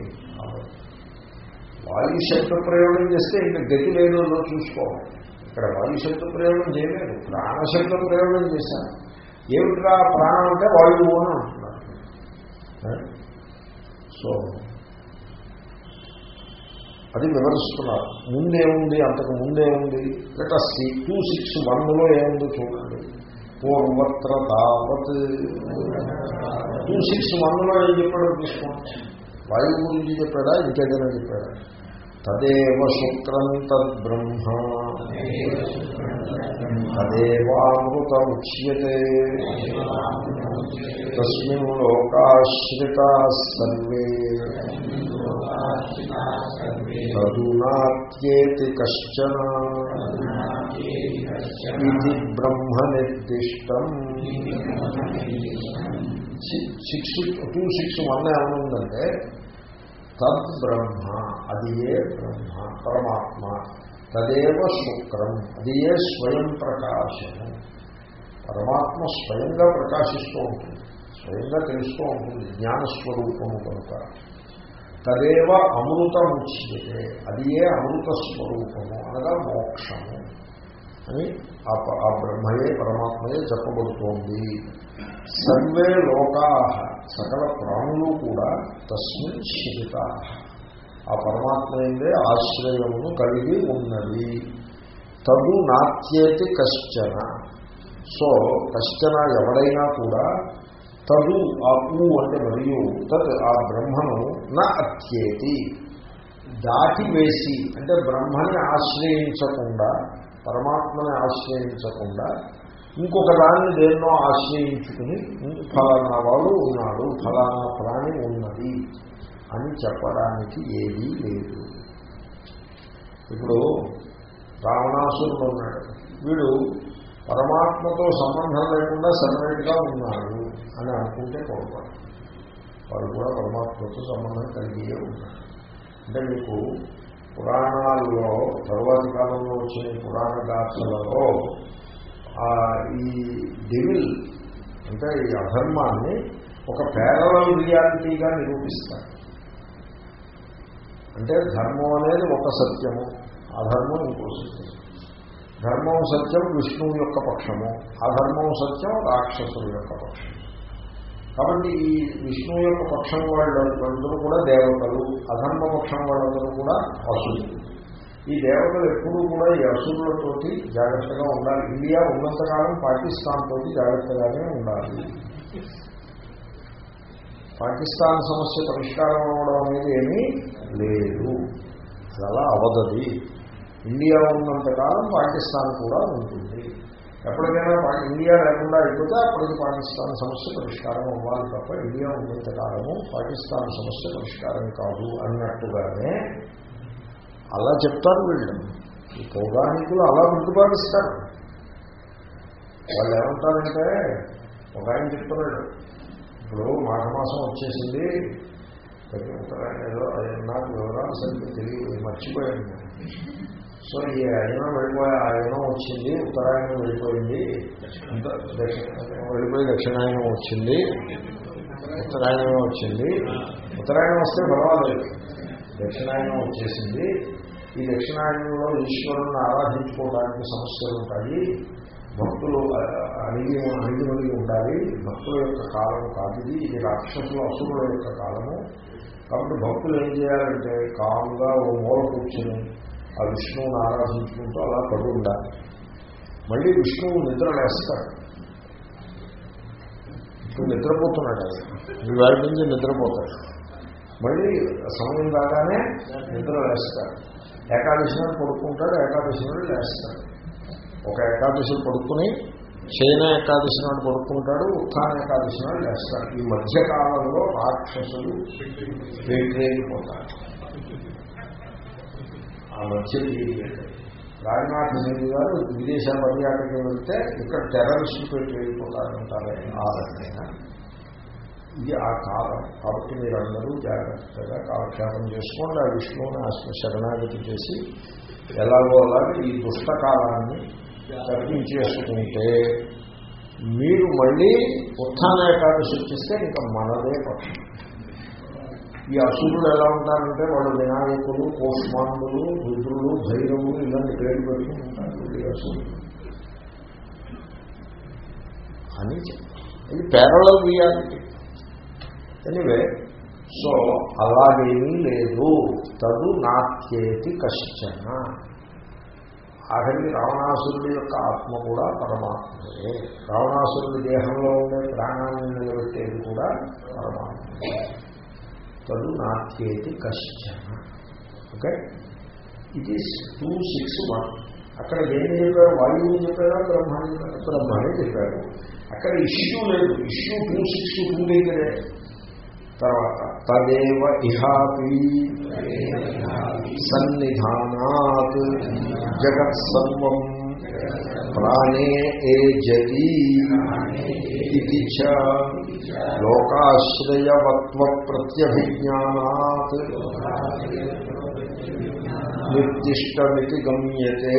వాయు శబ్ద ప్రయోగం చేస్తే ఇంకా గతి లేదో చూసుకోవాలి. ఇక్కడ వాయు శబ్ద ప్రయోగం చేయలేదు. ప్రాణశబ్ద ప్రయోగం చేశాను. ఏమిట్రా ప్రాణం అంటే వాయువు అని అంటున్నారు. సో అది వివరిస్తున్నారు. ముందేముంది అంతకు ముందేముంది? లెటస్సి టూ సిక్స్ వన్లో ఏముంది చూడండి. పూర్వత్ర తావత్. టూ సిక్స్ వన్లో ఏం చెప్పాడో తీసుకోండి. వాయువు గురించి చెప్పాడా ఇంకేదైనా చెప్పాడా? తదేవ శుక్రం తద్బ్రహ్మ తదేవామృత ఉచ్యతే. తస్మిన్ లోకాశ్రితా సర్వే తదునాత్యేతి కశ్చన. ఇది బ్రహ్మ నిర్దిష్టం సిక్స్ టూ సిక్స్ వన్ ఏమనుందంటే తద్ బ్రహ్మ అది ఏ బ్రహ్మ పరమాత్మ తదేవ శుక్రం అది ఏ స్వయం ప్రకాశము పరమాత్మ స్వయంగా ప్రకాశిస్తూ ఉంటుంది స్వయంగా తెలుస్తూ ఉంటుంది జ్ఞానస్వరూపము కనుక. తదేవ అమృతం ఉచ్యతే అది ఏ అమృత స్వరూపము అనగా మోక్షము. అని ఆ బ్రహ్మయే పరమాత్మయే చెప్పబడుతోంది. సర్వే లోకా సకల ప్రాణులు కూడా తస్మిన్ శిరిత ఆ పరమాత్మయందే ఆశ్రయమును కలిగి ఉన్నది. తదు నాత్యేతి కశ్చన. సో కశ్చన ఎవడైనా కూడా తదు ఆ ఊ అంటే మరియు తద్ ఆ బ్రహ్మను నా అత్యేతి. దాటివేసి అంటే బ్రహ్మని ఆశ్రయించకుండా పరమాత్మని ఆశ్రయించకుండా ఇంకొక దాన్ని దేన్నో ఆశ్రయించుకుని ఫలానా వాడు ఉన్నాడు ఫలానా ప్రాణి ఉన్నది అని చెప్పడానికి ఏదీ లేదు. ఇప్పుడు రావణాసురుడు ఉన్నాడు. వీడు పరమాత్మతో సంబంధం లేకుండా సపరేట్గా ఉన్నాడు అని అనుకుంటే పొరపాటు. వాడు కూడా పరమాత్మతో సంబంధం కలిగియే ఉన్నాడు. అంటే మీకు పురాణాల్లో తరువాతి కాలంలో వచ్చిన పురాణ గాథలలో ఈ డెవిల్ అంటే ఈ అధర్మాన్ని ఒక పేరల రియాలిటీగా నిరూపిస్తారు. అంటే ధర్మం అనేది ఒక సత్యము అధర్మం ఇంకో సత్యం. ధర్మం సత్యం విష్ణువు యొక్క పక్షము అధర్మం సత్యం రాక్షసుల యొక్క పక్షం. కాబట్టి ఈ విష్ణువు యొక్క పక్షం వాళ్ళందరూ కూడా దేవతలు అధర్మ పక్షం వాళ్ళందరూ కూడా అసురులు. ఈ దేవతలు ఎప్పుడూ కూడా ఈ అసురులతోటి జాగ్రత్తగా ఉండాలి. ఇండియా ఉన్నంతకాలం పాకిస్తాన్ తోటి జాగ్రత్తగానే ఉండాలి. పాకిస్తాన్ సమస్య పరిష్కారం అవ్వడం అనేది ఏమీ లేదు. అలా అవదది ఇండియా ఉన్నంతకాలం పాకిస్తాన్ కూడా ఉంటుంది. ఎప్పటికైనా పా- ఇండియా లేకుండా అయిపోతే అప్పటికి పాకిస్తాన్ సమస్య పరిష్కారం అవ్వాలి తప్ప ఇండియా ఉన్నంత కాలము పాకిస్తాన్ సమస్య పరిష్కారం కాదు అన్నట్టుగానే అలా చెప్తారు వీళ్ళు. ఈ పౌరాణికులు అలా ప్రతిపాదిస్తారు వాళ్ళు ఏమంటారంటే ఒక ఆయన చెప్తున్నాడు. ఇప్పుడు మాఘమాసం వచ్చేసింది. ఉత్తరాయణ ఏదో నాకు వివరాలు సరిగ్గా తెలియదు మర్చిపోయాను. సో ఈ అయినా వెళ్ళిపోయా ఆయన ఉత్తరాయణం వెళ్ళిపోయింది. వెళ్ళిపోయి దక్షిణాయనం వచ్చింది. ఉత్తరాయణం వచ్చింది. ఉత్తరాయణం వస్తే పర్వాలేదు. దక్షిణాయనం వచ్చేసింది. ఈ దక్షిణాయనంలో ఈశ్వరుని ఆరాధించుకోవడానికి సమస్యలు ఉంటాయి. భక్తులు ఆ, అణిగి అణిగి మణిగి ఉండాలి. భక్తుల యొక్క కాలము కాదు ఇది ఇది రాక్షసుల అసురుల యొక్క కాలము. కాబట్టి భక్తులు ఏం చేయాలంటే కాముగా ఓ మూల కూర్చుని ఆ విష్ణువుని ఆరాధించుకుంటూ అలా పడి ఉండాలి మళ్ళీ విష్ణువు నిద్ర లేస్తాడు. ఇప్పుడు నిద్రపోతున్నాడు ఆయన. ఈ వేళ నుంచి నిద్రపోతాడు. మళ్ళీ సమయం రాగానే నిద్ర లేస్తాడు. ఏకాదశి నాడు పడుకుంటాడు ఏకాదశి నాడు లేస్తాడు. ఒక ఏకాదశి పడుకుని శయన ఏకాదశి నాడు పడుకుంటాడు ఉత్థాన ఏకాదశి నాడు లేస్తాడు. ఈ మధ్యకాలంలో రాక్షసులు వేట్రేగిపోతారు. ఆ మధ్య రాజనాథ్ సింగ్ గారు విదేశ పర్యాటకం వెళ్తే ఇక్కడ టెర్రరిస్ట్ పెట్టి వెళ్ళిపోతారంటారే? ఆ రకమైన ఇది ఆ కాలం. కాబట్టి మీరందరూ జాగ్రత్తగా కాలక్షేపం చేసుకోండి. ఆ విష్ణువుని ఆత్మ శరణాగతి చేసి ఎలాగో అలాగే ఈ దుష్టకాలాన్ని తగ్గించేసుకుంటే మీరు మళ్ళీ ఉత్థాన ఏకాదశి వచ్చేస్తే ఇంకా మనదే పక్షం. ఈ అసురులు ఎలా ఉంటారంటే వాళ్ళు వినాయకులు కోష్మాండులు రుద్రులు భైరవులు ఇలాంటి పేరు పెట్టుకుని ఉంటారు ఈ అసురులు అని ఇది పేరల రియాలిటీ ఎనివే సో అలాగేమీ లేదు. తదు నాత్యేతి కశ్చన. ఆఖరికి రావణాసురుడి యొక్క ఆత్మ కూడా పరమాత్మయే. రావణాసురుడి దేహంలో ఉండే ప్రాణాన్ని నిలబెట్టేది కూడా పరమాత్మయే. తదు నాట్యేతి కశ్చన. Okay? It is two six one అక్కడ ఏం చెప్పారు వాయువు చెప్పారా బ్రహ్మాన్ని చెప్పారు? బ్రహ్మానే చెప్పారు. అక్కడ ఇష్యూ లేదు. ఇష్యూ టూ సిక్స్ టూ దగ్గరే తర్వాత తదేవ ఇహాపి సన్నిధానాత్ జగత్ సర్వం ప్రాణే ఏ జతి ఇది చ లోకాశ్రయవత్వ ప్రత్యభిజ్ఞానాత్ నిర్దిష్టమితి గమ్యతే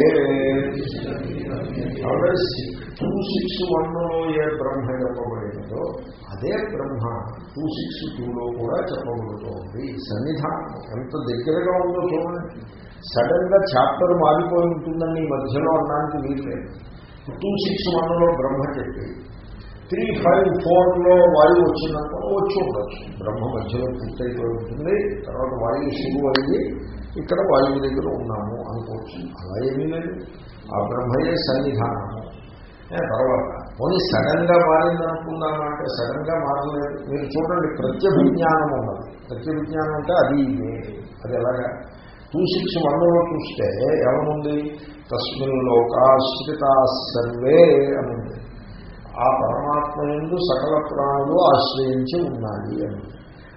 టూ సిక్స్ వన్లో ఏ బ్రహ్మ చెప్పబడినదో అదే బ్రహ్మ టూ సిక్స్ టూలో కూడా చెప్పబడుతోంది సన్నిధానం ఎంత దగ్గరగా ఉందో చూడండి సడన్గా చాప్టర్ మారిపోయి ఉంటుందని ఈ మధ్యలో అనడానికి వీలు లేదు టూ సిక్స్ వన్లో బ్రహ్మ చెప్పి త్రీ ఫైవ్ ఫోర్లో వాయువు వచ్చినప్పుడు వచ్చి ఉండొచ్చు. బ్రహ్మ మధ్యలో పూర్తయిపోయి ఉంటుంది తర్వాత వాయువు శురువు అయ్యి ఇక్కడ వాయువు దగ్గర ఉన్నాము అనుకోవచ్చు. అలా ఏమీ లేదు. ఆ బ్రహ్మయే సన్నిధానము. తర్వాత పోనీ సడన్గా మారింది సడన్గా మారలేదు. మీరు చూడండి ప్రత్యభిజ్ఞానం ఉన్నది. ప్రత్యభిజ్ఞానం అంటే అది ఇదే. అది ఎలాగా? టూ సిక్స్ వన్లో చూస్తే ఏమనుంది? తస్మిన్ లోకాశ్రితా సర్వే అని ఆ పరమాత్మ ఎందు సకల ప్రాణులు ఆశ్రయించి ఉన్నాయి అని.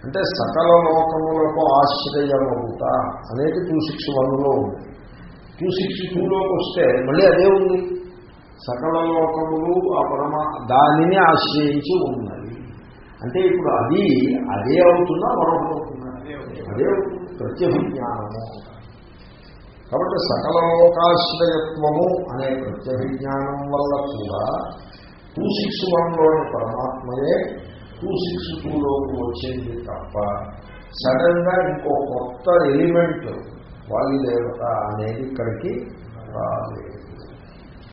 అంటే సకల లోకములకు ఆశ్రయమవుత అనేది టూ సిక్స్ వన్లో ఉంది. టూ సిక్స్ టూలోకి వస్తే మళ్ళీ అదే ఉంది. సకల లోకములు ఆ పరమా దానిని ఆశ్రయించి ఉన్నాయి అంటే ఇప్పుడు అది అదే అవుతుందా మరొకటి అవుతుందా అదే అవుతుంది. ప్రత్యభిజ్ఞానము. కాబట్టి సకల లోకాశ్రయత్వము అనే ప్రత్యభిజ్ఞానం వల్ల కూడా టూ సిక్స్ వన్లోని పరమాత్మయే టూ సిక్స్ టూలోకి వచ్చింది తప్ప సడన్గా ఇంకో కొత్త ఎలిమెంట్ వాయుదేవత అనేది ఇక్కడికి రాలేదు.